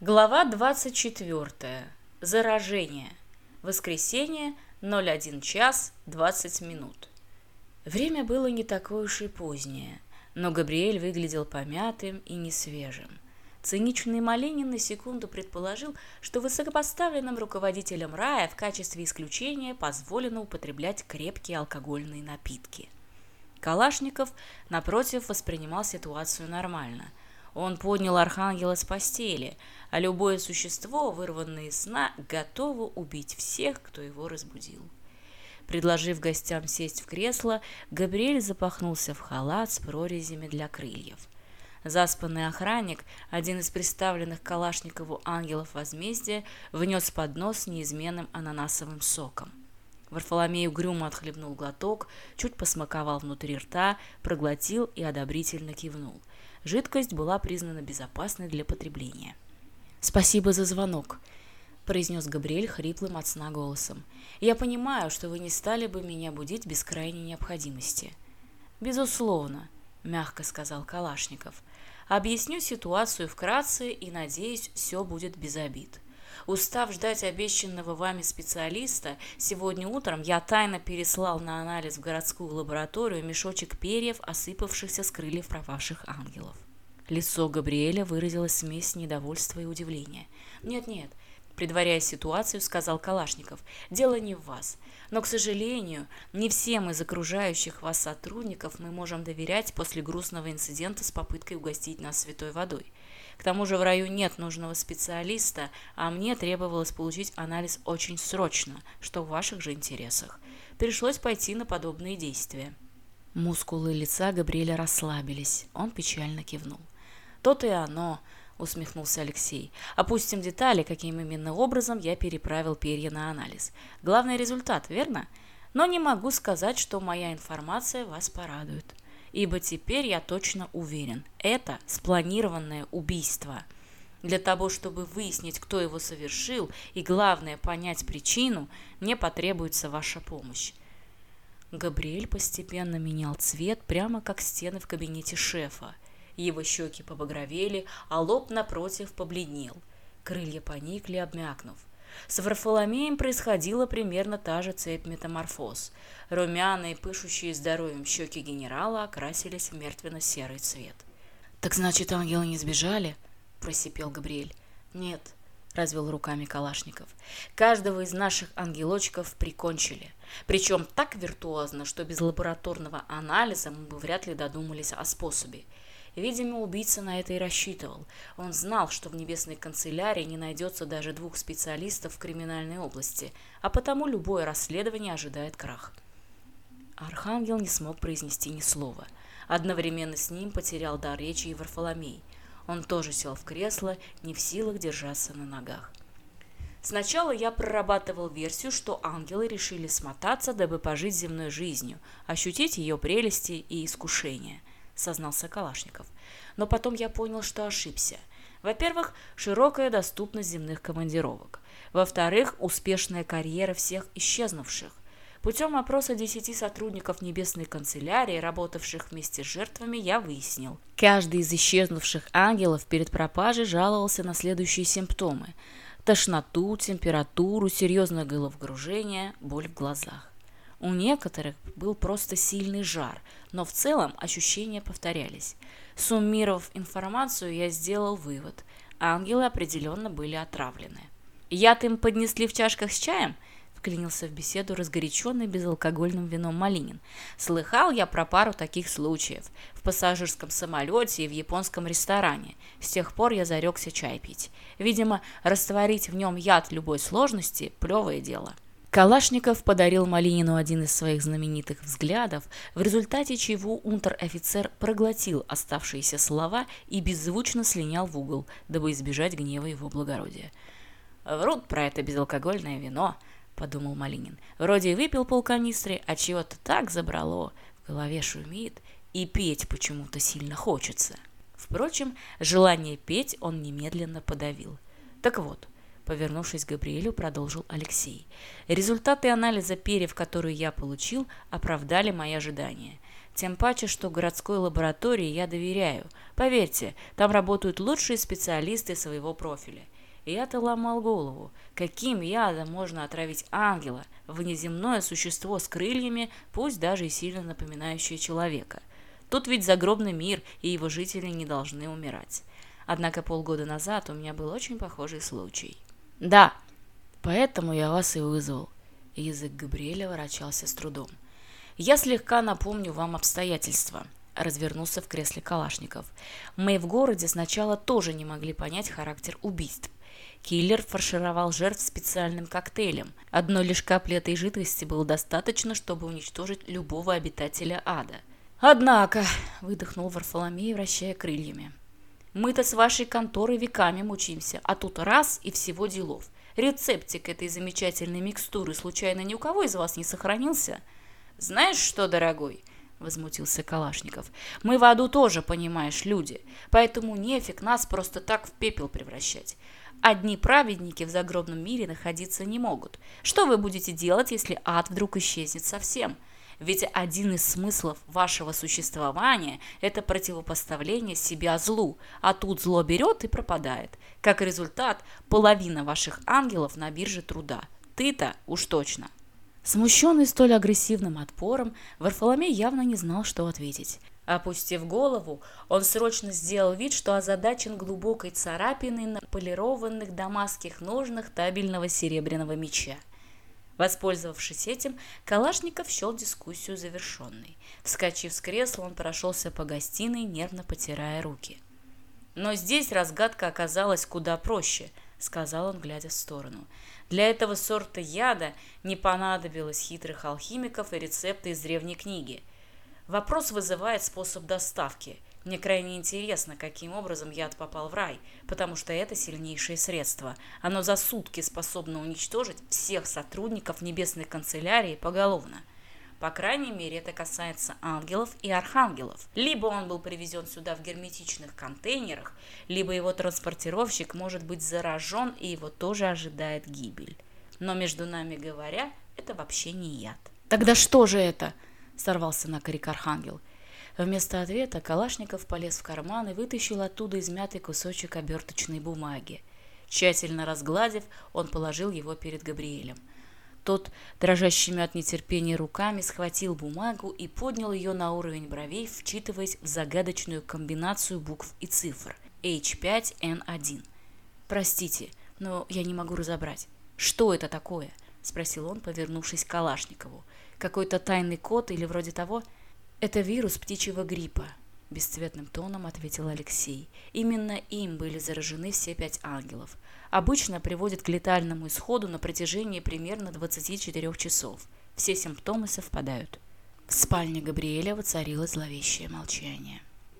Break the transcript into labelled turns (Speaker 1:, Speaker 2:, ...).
Speaker 1: Глава 24. Заражение. Воскресенье, 01 час 20 минут. Время было не такое уж и позднее, но Габриэль выглядел помятым и несвежим. Циничный Малинин на секунду предположил, что высокопоставленным руководителям рая в качестве исключения позволено употреблять крепкие алкогольные напитки. Калашников, напротив, воспринимал ситуацию нормально – он поднял архангела с постели, а любое существо, вырванное из сна, готово убить всех, кто его разбудил. Предложив гостям сесть в кресло, Габриэль запахнулся в халат с прорезями для крыльев. Заспанный охранник, один из представленных Калашникову ангелов возмездия, внес поднос с неизменным ананасовым соком. Варфоломей угрюмо отхлебнул глоток, чуть посмаковал внутри рта, проглотил и одобрительно кивнул. Жидкость была признана безопасной для потребления. «Спасибо за звонок», – произнес Габриэль хриплым от сна голосом. «Я понимаю, что вы не стали бы меня будить без крайней необходимости». «Безусловно», – мягко сказал Калашников. «Объясню ситуацию вкратце и, надеюсь, все будет без обид». Устав ждать обещанного вами специалиста, сегодня утром я тайно переслал на анализ в городскую лабораторию мешочек перьев, осыпавшихся с крыльев пропавших ангелов. Лицо Габриэля выразило смесь недовольства и удивления. «Нет-нет», — предваряя ситуацию, сказал Калашников, «дело не в вас. Но, к сожалению, не всем из окружающих вас сотрудников мы можем доверять после грустного инцидента с попыткой угостить нас святой водой. К тому же в раю нет нужного специалиста, а мне требовалось получить анализ очень срочно, что в ваших же интересах. Пришлось пойти на подобные действия. Мускулы лица Габриэля расслабились. Он печально кивнул. «То-то и оно», — усмехнулся Алексей. «Опустим детали, каким именно образом я переправил перья на анализ. Главный результат, верно? Но не могу сказать, что моя информация вас порадует» ибо теперь я точно уверен, это спланированное убийство. Для того, чтобы выяснить, кто его совершил, и главное, понять причину, мне потребуется ваша помощь. Габриэль постепенно менял цвет, прямо как стены в кабинете шефа. Его щеки побагровели, а лоб напротив побледнел. Крылья поникли, обмякнув. С варфоломеем происходила примерно та же цепь метаморфоз. Румяные, пышущие здоровьем щеки генерала окрасились в мертвенно-серый цвет. «Так значит, ангелы не сбежали?» – просипел Габриэль. «Нет», – развел руками Калашников. «Каждого из наших ангелочков прикончили. Причем так виртуозно, что без лабораторного анализа мы бы вряд ли додумались о способе. Видимо, убийца на это и рассчитывал. Он знал, что в небесной канцелярии не найдется даже двух специалистов в криминальной области, а потому любое расследование ожидает крах. Архангел не смог произнести ни слова. Одновременно с ним потерял дар речи и Варфоломей. Он тоже сел в кресло, не в силах держаться на ногах. Сначала я прорабатывал версию, что ангелы решили смотаться, дабы пожить земной жизнью, ощутить ее прелести и искушения. сознался Калашников. Но потом я понял, что ошибся. Во-первых, широкая доступность земных командировок. Во-вторых, успешная карьера всех исчезнувших. Путем опроса десяти сотрудников Небесной канцелярии, работавших вместе с жертвами, я выяснил. Каждый из исчезнувших ангелов перед пропажей жаловался на следующие симптомы. Тошноту, температуру, серьезное головокружение, боль в глазах. У некоторых был просто сильный жар, но в целом ощущения повторялись. Суммировав информацию, я сделал вывод. Ангелы определенно были отравлены. «Яд им поднесли в чашках с чаем?» вклинился в беседу разгоряченный безалкогольным вином Малинин. «Слыхал я про пару таких случаев. В пассажирском самолете и в японском ресторане. С тех пор я зарекся чай пить. Видимо, растворить в нем яд любой сложности – плевое дело». Калашников подарил Малинину один из своих знаменитых взглядов, в результате чего унтер-офицер проглотил оставшиеся слова и беззвучно слинял в угол, дабы избежать гнева его благородия. «Врут про это безалкогольное вино», — подумал Малинин. «Вроде и выпил полканистры, а чего-то так забрало, в голове шумит, и петь почему-то сильно хочется». Впрочем, желание петь он немедленно подавил. Так вот, — повернувшись к Габриэлю, продолжил Алексей. Результаты анализа перьев, которые я получил, оправдали мои ожидания. Тем паче, что городской лаборатории я доверяю. Поверьте, там работают лучшие специалисты своего профиля. я-то ломал голову, каким ядом можно отравить ангела, внеземное существо с крыльями, пусть даже и сильно напоминающее человека. Тут ведь загробный мир, и его жители не должны умирать. Однако полгода назад у меня был очень похожий случай. Да, поэтому я вас и вызвал. Язык Габриэля ворочался с трудом. Я слегка напомню вам обстоятельства. Развернулся в кресле Калашников. Мы в городе сначала тоже не могли понять характер убийств. Киллер фаршировал жертв специальным коктейлем. Одной лишь капли этой жидкости было достаточно, чтобы уничтожить любого обитателя ада. «Однако», — выдохнул Варфоломей, вращая крыльями, — «мы-то с вашей конторой веками мучимся, а тут раз и всего делов. Рецептик этой замечательной микстуры случайно ни у кого из вас не сохранился?» «Знаешь что, дорогой?» — возмутился Калашников. «Мы в аду тоже, понимаешь, люди, поэтому нефиг нас просто так в пепел превращать. Одни праведники в загробном мире находиться не могут. Что вы будете делать, если ад вдруг исчезнет совсем?» Ведь один из смыслов вашего существования – это противопоставление себя злу, а тут зло берет и пропадает. Как результат, половина ваших ангелов на бирже труда. Ты-то уж точно. Смущенный столь агрессивным отпором, Варфоломей явно не знал, что ответить. Опустив голову, он срочно сделал вид, что озадачен глубокой царапиной на полированных дамасских ножнах табельного серебряного меча. Воспользовавшись этим, Калашников счел дискуссию завершенной. Вскочив с кресла, он прошелся по гостиной, нервно потирая руки. «Но здесь разгадка оказалась куда проще», — сказал он, глядя в сторону. «Для этого сорта яда не понадобилось хитрых алхимиков и рецепты из древней книги. Вопрос вызывает способ доставки. Мне крайне интересно, каким образом яд попал в рай, потому что это сильнейшее средство. Оно за сутки способно уничтожить всех сотрудников небесной канцелярии поголовно. По крайней мере, это касается ангелов и архангелов. Либо он был привезен сюда в герметичных контейнерах, либо его транспортировщик может быть заражен, и его тоже ожидает гибель. Но между нами говоря, это вообще не яд. «Тогда что же это?» – сорвался на крик архангел. Вместо ответа Калашников полез в карман и вытащил оттуда измятый кусочек оберточной бумаги. Тщательно разгладив, он положил его перед Габриэлем. Тот, дрожащими от нетерпения руками, схватил бумагу и поднял ее на уровень бровей, вчитываясь в загадочную комбинацию букв и цифр H5N1. «Простите, но я не могу разобрать. Что это такое?» – спросил он, повернувшись к Калашникову. «Какой-то тайный код или вроде того?» Это вирус птичьего гриппа. Бесцветным тоном ответил Алексей. Именно им были заражены все пять ангелов. Обычно приводит к летальному исходу на протяжении примерно 24 часов. Все симптомы совпадают. В спальне Габриэля воцарилось зловещее молчание.